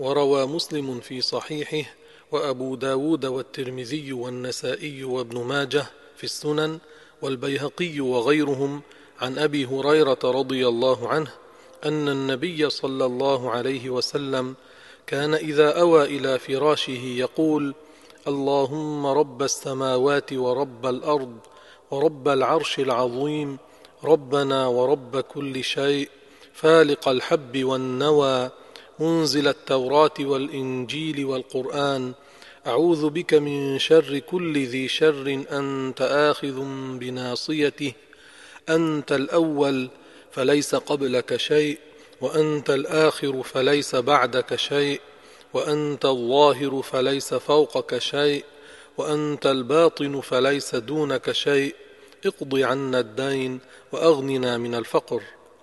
وروى مسلم في صحيحه وأبو داود والترمذي والنسائي وابن ماجه في السنن والبيهقي وغيرهم عن أبي هريرة رضي الله عنه أن النبي صلى الله عليه وسلم كان إذا أوى إلى فراشه يقول اللهم رب السماوات ورب الأرض ورب العرش العظيم ربنا ورب كل شيء فالق الحب والنوى منزل التوراة والإنجيل والقرآن. أعوذ بك من شر كل ذي شر. أنت آخذ بناصيته. أنت الأول فليس قبلك شيء وأنت الآخر فليس بعدك شيء وأنت الظاهر فليس فوقك شيء وأنت الباطن فليس دونك شيء. اقض عنا الدين وأغننا من الفقر.